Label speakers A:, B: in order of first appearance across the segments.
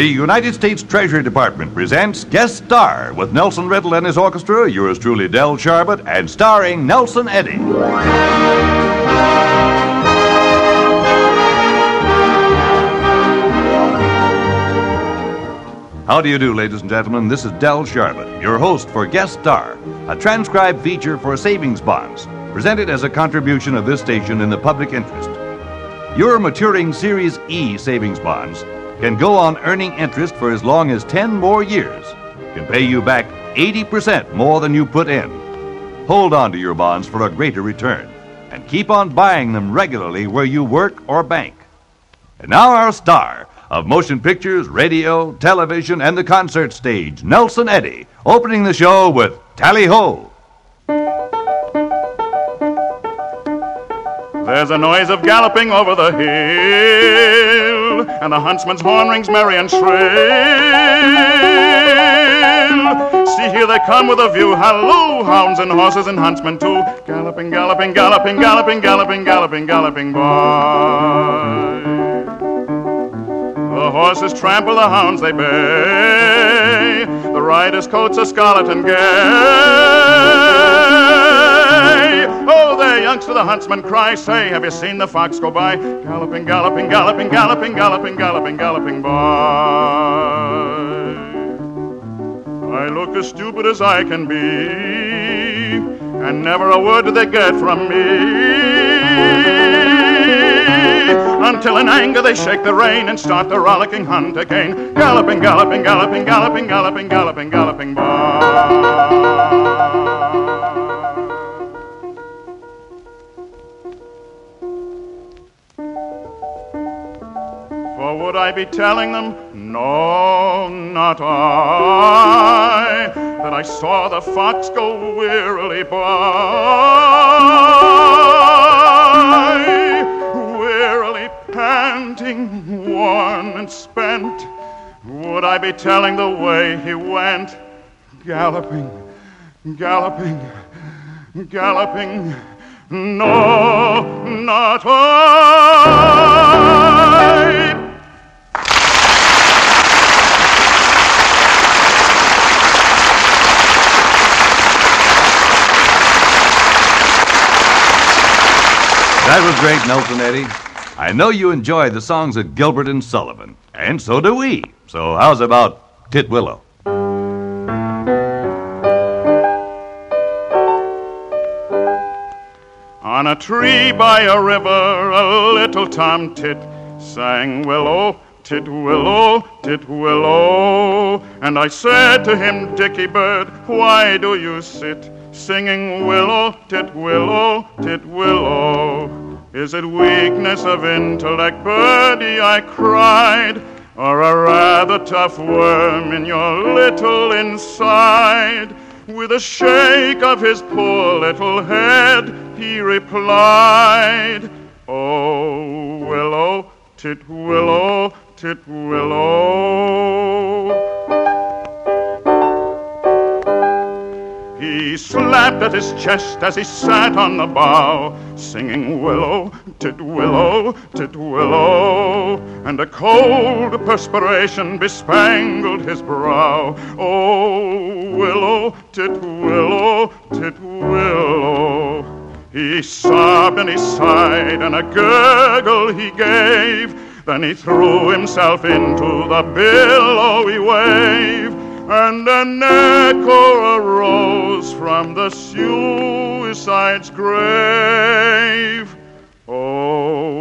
A: The United States Treasury Department presents Guest Star with Nelson Riddle and his orchestra, yours truly, Del Sharbutt, and starring Nelson Eddy. How do you do, ladies and gentlemen? This is Del Sharbutt, your host for Guest Star, a transcribed feature for savings bonds, presented as a contribution of this station in the public interest. Your maturing Series E savings bonds can go on earning interest for as long as 10 more years, can pay you back 80% more than you put in. Hold on to your bonds for a greater return, and keep on buying them regularly where you work or bank. And now our star of motion pictures, radio, television, and the concert stage, Nelson Eddy, opening the show with Tally Ho.
B: There's a noise of galloping over the hill, and the huntsman's horn rings merry and shrill. See, here they come with a view. Halloo, hounds and horses and huntsmen too. Galloping, galloping, galloping, galloping, galloping, galloping, galloping by. The horses trample, the hounds they bay. The riders' coats are scarlet and gay. Oh, there, youngster, the huntsman cry, say, have you seen the fox go by? Galloping, galloping, galloping, galloping, galloping, galloping, galloping by. I look as stupid as I can be, and never a word do they get from me until in anger they shake the rein and start the rollicking hunt again. Galloping, galloping, galloping, galloping, galloping, galloping, galloping by. I be telling them? No, not I, that I saw the fox go wearily by wearily panting, worn and spent, would I be telling the way he went? Galloping, galloping, galloping. No, not I.
A: That was great, Nelson Eddy. I know you enjoy the songs of Gilbert and Sullivan, and so do we. So, how's about Tit Willow?
B: On a tree by a river, a little Tom Tit sang willow, Tit Willow, Tit Willow. And I said to him, Dicky Bird, why do you sit singing willow, Tit Willow, titwillow, titwillow? Is it weakness of intellect, birdie? I cried, or a rather tough worm in your little inside? With a shake of his poor little head, he replied, Oh, willow, tit willow, tit willow. He slapped at his chest as he sat on the bough, singing willow, tit willow, tit willow, and a cold perspiration bespangled his brow. Oh, willow, tit willow, tit willow. He sobbed and he sighed and a gurgle he gave. Then he threw himself into the billowy wave and an echo arose from the suicide's grave. Oh,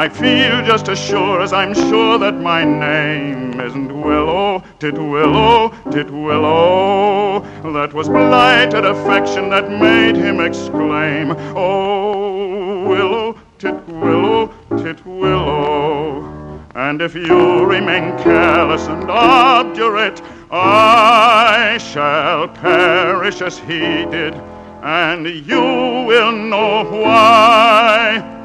B: I feel just as sure as I'm sure that my name isn't Willow, Titwillow, Titwillow. That was blighted affection that made him exclaim, Oh, Willow, Titwillow, Titwillow. And if you remain careless and obdurate, I shall perish as he did, and you will know why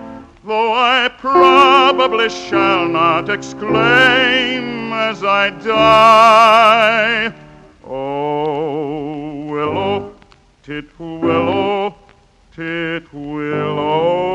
B: though I probably shall not exclaim as I die. Oh, willow,
C: Titwillow, Titwillow.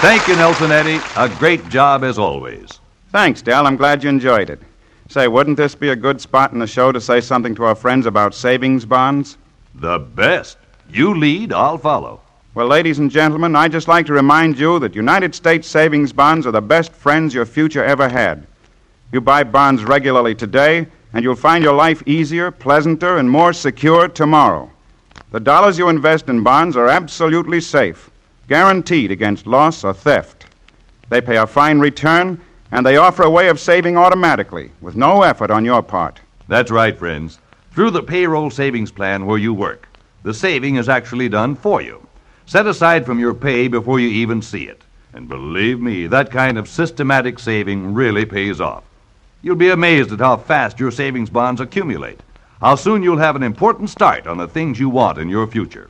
A: Thank you, Nelson Eddy. A great job as always.
B: Thanks, Del. I'm glad you enjoyed it. Say, wouldn't this be a good spot in the show to say something to our friends about savings bonds?
A: The best. You lead, I'll follow.
B: Well, ladies and gentlemen, I'd just like to remind you that United States savings bonds are the best friends your future ever had. You buy bonds regularly today, and you'll find your life easier, pleasanter, and more secure tomorrow. The dollars you invest in bonds are absolutely safe, guaranteed against loss or theft. They pay a fine return, and they offer a way of saving automatically, with no effort on your part.
A: That's right, friends. Through the payroll savings plan where you work, the saving is actually done for you, set aside from your pay before you even see it. And believe me, that kind of systematic saving really pays off. You'll be amazed at how fast your savings bonds accumulate, how soon you'll have an important start on the things you want in your future.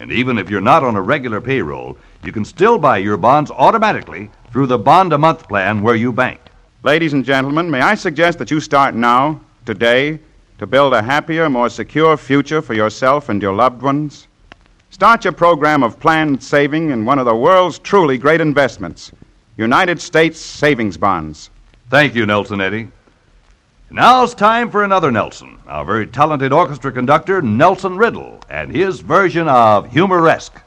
A: And even if you're not on a regular payroll, you can still buy your bonds automatically through the bond a month plan where you bank.
B: Ladies and gentlemen, may I suggest that you start now, today, to build a happier, more secure future for yourself and your loved ones? Start your program of planned saving in one of the world's truly great investments United States savings bonds.
A: Thank you, Nelson Eddy. Now it's time for another Nelson, our very talented orchestra conductor, Nelson Riddle, and his version of Humoresque.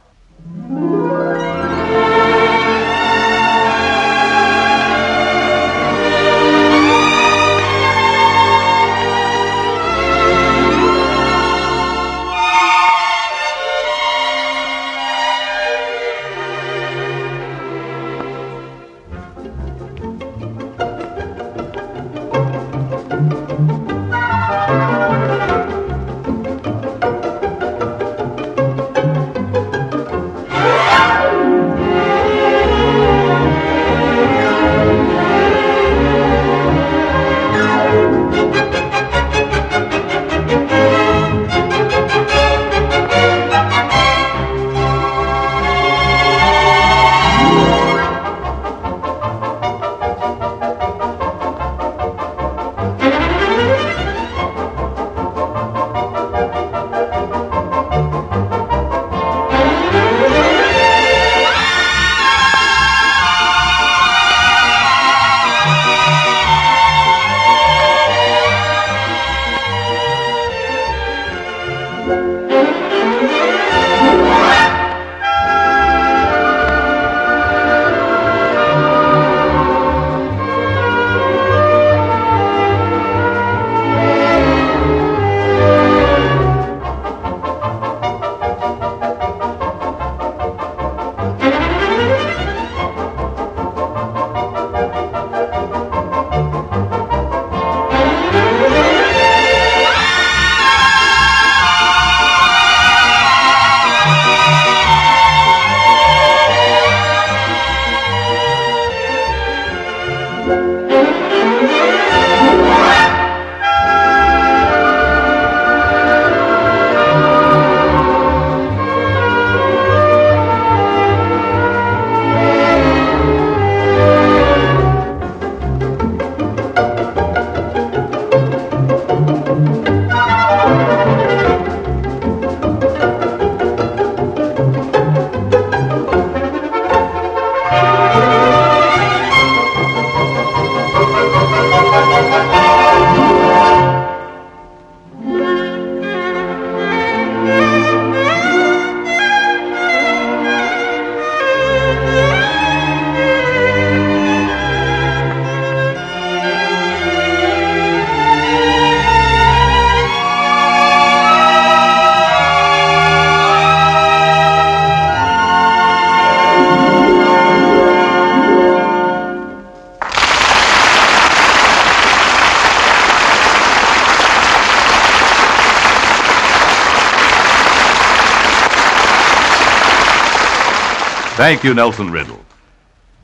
A: Thank you, Nelson Riddle.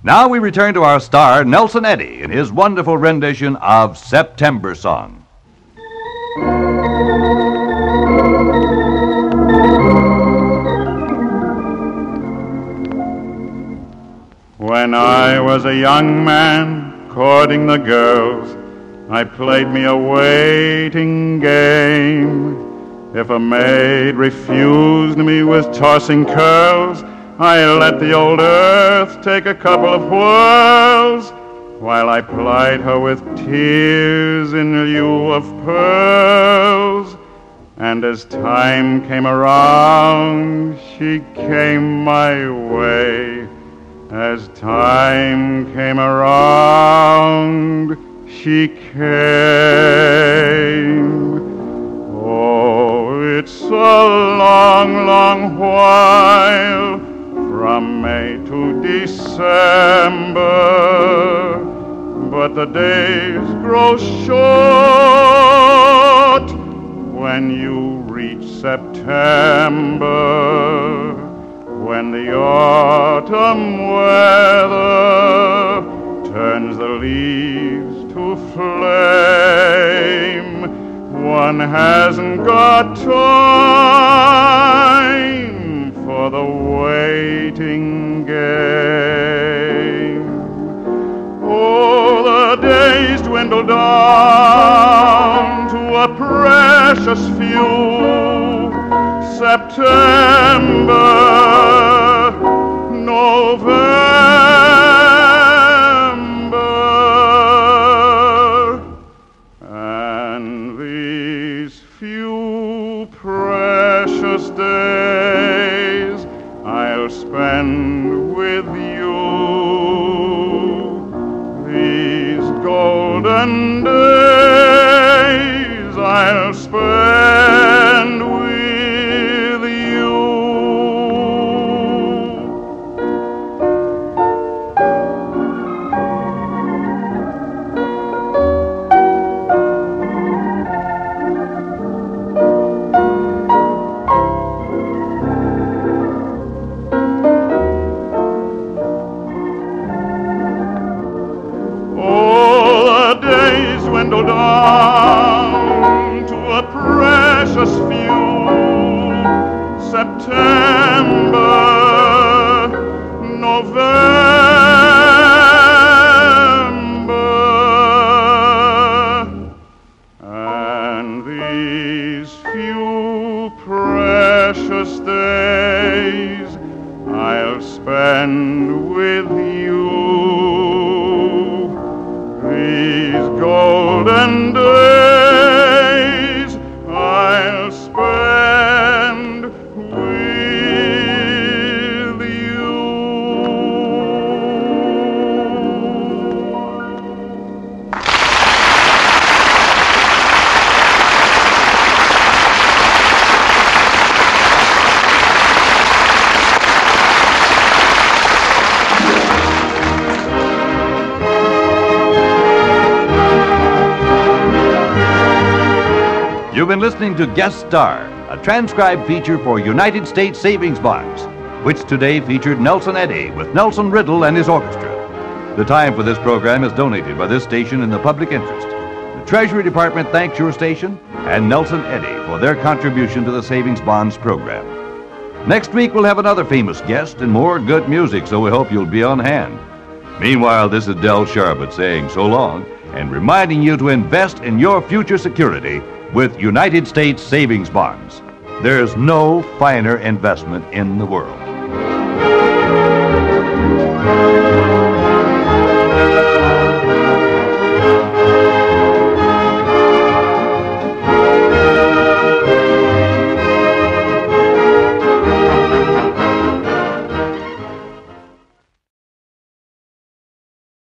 A: Now we return to our star, Nelson Eddy, in his wonderful rendition of September Song.
B: When I was a young man courting the girls, I played me a waiting game. If a maid refused me with tossing curls, I let the old earth take a couple of whirls while I plied her with tears in lieu of pearls. And as time came around, she came my way. As time came around, she came. Oh, it's a long, long while December, but the days grow short when you reach September, when the autumn weather turns the leaves to flame. One hasn't got time for the waiting game. Dwindle down to a precious few. September, November,
A: listening to Guest Star, a transcribed feature for United States Savings Bonds, which today featured Nelson Eddy with Nelson Riddle and his orchestra. The time for this program is donated by this station in the public interest. The Treasury Department thanks your station and Nelson Eddy for their contribution to the Savings Bonds program. Next week, we'll have another famous guest and more good music, so we hope you'll be on hand. Meanwhile, this is Del Sharbutt saying so long and reminding you to invest in your future security with United States Savings Bonds. There's no finer investment in the world.